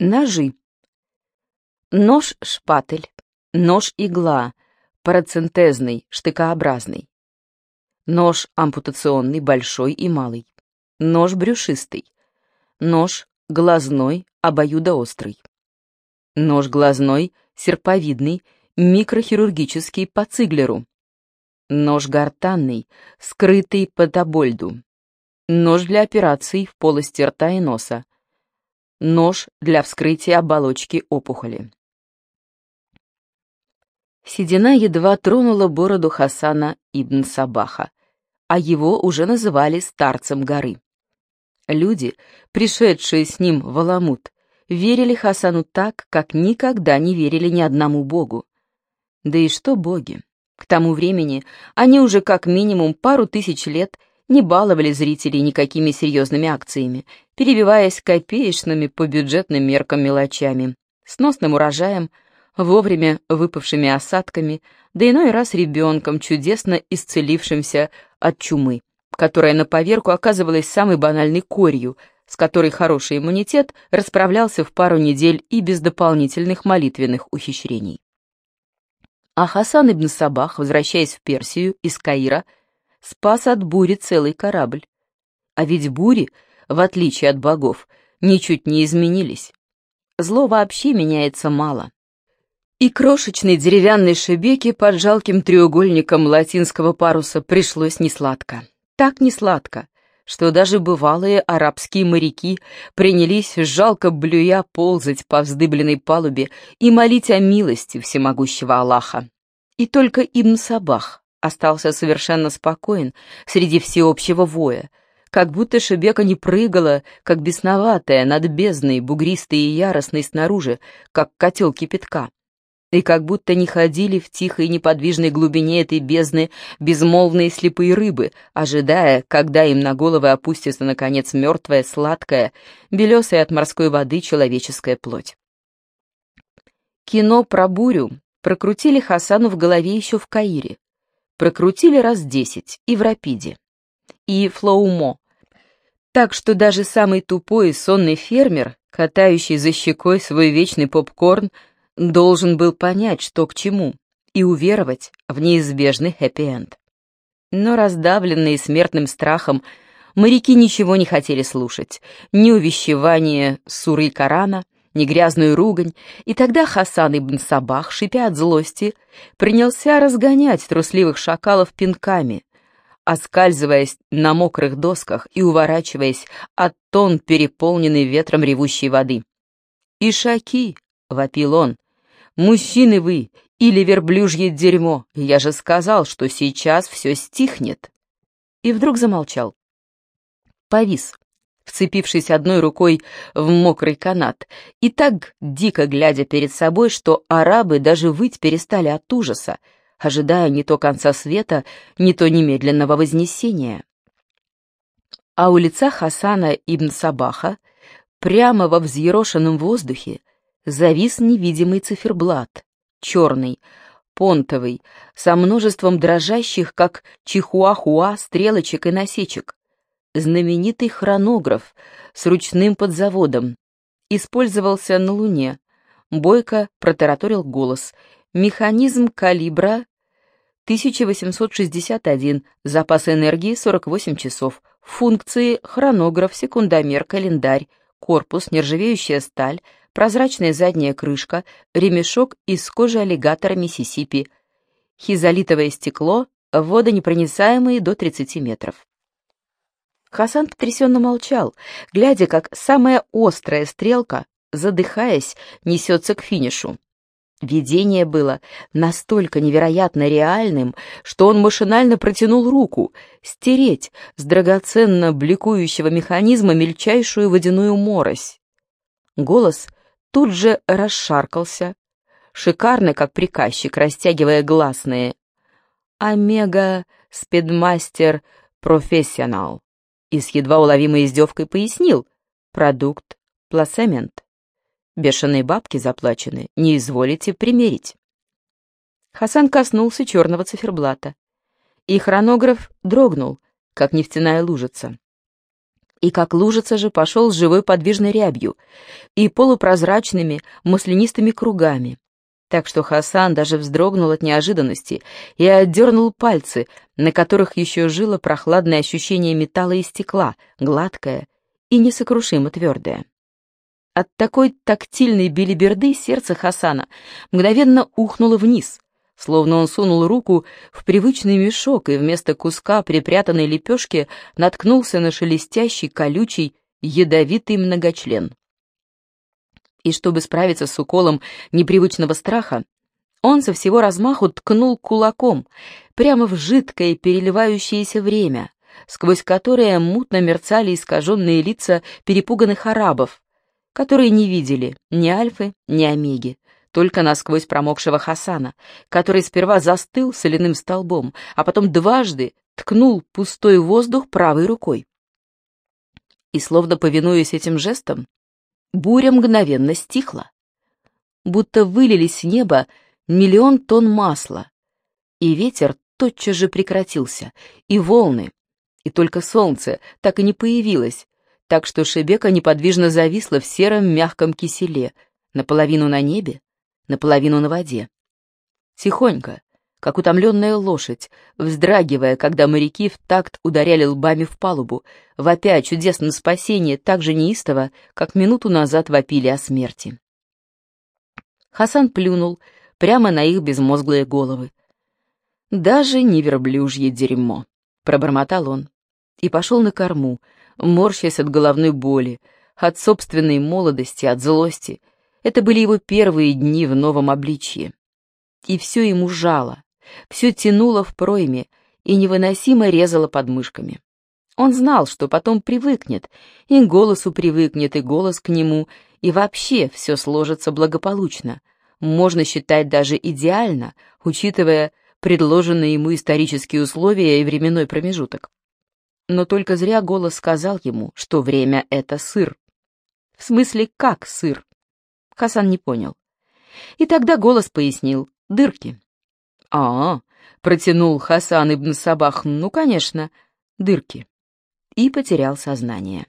Ножи. Нож-шпатель, нож-игла, парацентезный, штыкообразный. Нож ампутационный, большой и малый. Нож брюшистый. Нож глазной, обоюдоострый. Нож глазной, серповидный, микрохирургический по циглеру. Нож гортанный, скрытый по табольду. Нож для операций в полости рта и носа. Нож для вскрытия оболочки опухоли. Седина едва тронула бороду Хасана ибн Сабаха, а его уже называли старцем горы. Люди, пришедшие с ним в Аламут, верили Хасану так, как никогда не верили ни одному богу. Да и что боги? К тому времени они уже как минимум пару тысяч лет не баловали зрителей никакими серьезными акциями, перебиваясь копеечными по бюджетным меркам мелочами, сносным урожаем, вовремя выпавшими осадками, да иной раз ребенком, чудесно исцелившимся от чумы, которая на поверку оказывалась самой банальной корью, с которой хороший иммунитет расправлялся в пару недель и без дополнительных молитвенных ухищрений. А Хасан ибн Сабах, возвращаясь в Персию из Каира, спас от бури целый корабль. А ведь бури, в отличие от богов, ничуть не изменились. Зло вообще меняется мало. И крошечной деревянной шебеке под жалким треугольником латинского паруса пришлось несладко. Так несладко, что даже бывалые арабские моряки принялись жалко блюя ползать по вздыбленной палубе и молить о милости всемогущего Аллаха. И только Ибн Сабах остался совершенно спокоен среди всеобщего воя, как будто Шебека не прыгала, как бесноватая, над бездной, бугристой и яростной снаружи, как котел кипятка, и как будто не ходили в тихой неподвижной глубине этой бездны безмолвные слепые рыбы, ожидая, когда им на головы опустится, наконец, мертвая, сладкая, белесая от морской воды человеческая плоть. Кино про бурю прокрутили Хасану в голове еще в Каире, прокрутили раз десять и в Рапиде, и Флоумо. Так что даже самый тупой и сонный фермер, катающий за щекой свой вечный попкорн, должен был понять, что к чему, и уверовать в неизбежный хэппи-энд. Но раздавленные смертным страхом, моряки ничего не хотели слушать, ни увещевания суры Корана, ни грязную ругань, и тогда Хасан ибн Сабах, шипя от злости, принялся разгонять трусливых шакалов пинками, оскальзываясь на мокрых досках и уворачиваясь от тон переполненной ветром ревущей воды. «Ишаки!» — вопил он. «Мужчины вы или верблюжье дерьмо! Я же сказал, что сейчас все стихнет!» И вдруг замолчал. Повис, вцепившись одной рукой в мокрый канат, и так дико глядя перед собой, что арабы даже выть перестали от ужаса, ожидая не то конца света, не то немедленного вознесения. А у лица Хасана ибн Сабаха, прямо во взъерошенном воздухе, завис невидимый циферблат, черный, понтовый, со множеством дрожащих, как чихуахуа, стрелочек и насечек, знаменитый хронограф с ручным подзаводом. Использовался на Луне. Бойко протараторил голос. Механизм калибра 1861, запас энергии 48 часов, функции хронограф, секундомер, календарь, корпус, нержавеющая сталь, прозрачная задняя крышка, ремешок из кожи аллигатора Миссисипи, хизолитовое стекло, водонепроницаемые до 30 метров. Хасан потрясенно молчал, глядя, как самая острая стрелка, задыхаясь, несется к финишу. Видение было настолько невероятно реальным, что он машинально протянул руку, стереть с драгоценно бликующего механизма мельчайшую водяную морось. Голос тут же расшаркался, шикарно, как приказчик, растягивая гласные. «Омега Спидмастер Профессионал» и с едва уловимой издевкой пояснил «Продукт пласемент. Бешеные бабки заплачены, не изволите примерить». Хасан коснулся черного циферблата, и хронограф дрогнул, как нефтяная лужица. И как лужица же пошел с живой подвижной рябью и полупрозрачными маслянистыми кругами, так что Хасан даже вздрогнул от неожиданности и отдернул пальцы, на которых еще жило прохладное ощущение металла и стекла, гладкое и несокрушимо твердое. От такой тактильной билиберды сердце Хасана мгновенно ухнуло вниз, словно он сунул руку в привычный мешок и вместо куска припрятанной лепешки наткнулся на шелестящий, колючий, ядовитый многочлен и чтобы справиться с уколом непривычного страха, он со всего размаху ткнул кулаком прямо в жидкое переливающееся время, сквозь которое мутно мерцали искаженные лица перепуганных арабов, которые не видели ни Альфы, ни Омеги, только насквозь промокшего Хасана, который сперва застыл соляным столбом, а потом дважды ткнул пустой воздух правой рукой. И словно повинуясь этим жестам, буря мгновенно стихла. Будто вылились с неба миллион тонн масла, и ветер тотчас же прекратился, и волны, и только солнце так и не появилось, так что Шебека неподвижно зависла в сером мягком киселе, наполовину на небе, наполовину на воде. Тихонько, как утомленная лошадь, вздрагивая, когда моряки в такт ударяли лбами в палубу, вопя о чудесном спасении так же неистово, как минуту назад вопили о смерти. Хасан плюнул прямо на их безмозглые головы. «Даже не верблюжье дерьмо», — пробормотал он, и пошел на корму, морщась от головной боли, от собственной молодости, от злости. Это были его первые дни в новом обличье. И все ему жало, все тянуло в пройме и невыносимо резало подмышками. Он знал, что потом привыкнет, и голосу привыкнет, и голос к нему, и вообще все сложится благополучно. Можно считать даже идеально, учитывая предложенные ему исторические условия и временной промежуток. Но только зря голос сказал ему, что время — это сыр. В смысле, как сыр? Хасан не понял. И тогда голос пояснил — дырки. «А, — протянул Хасан ибн Сабах, — ну, конечно, дырки». И потерял сознание.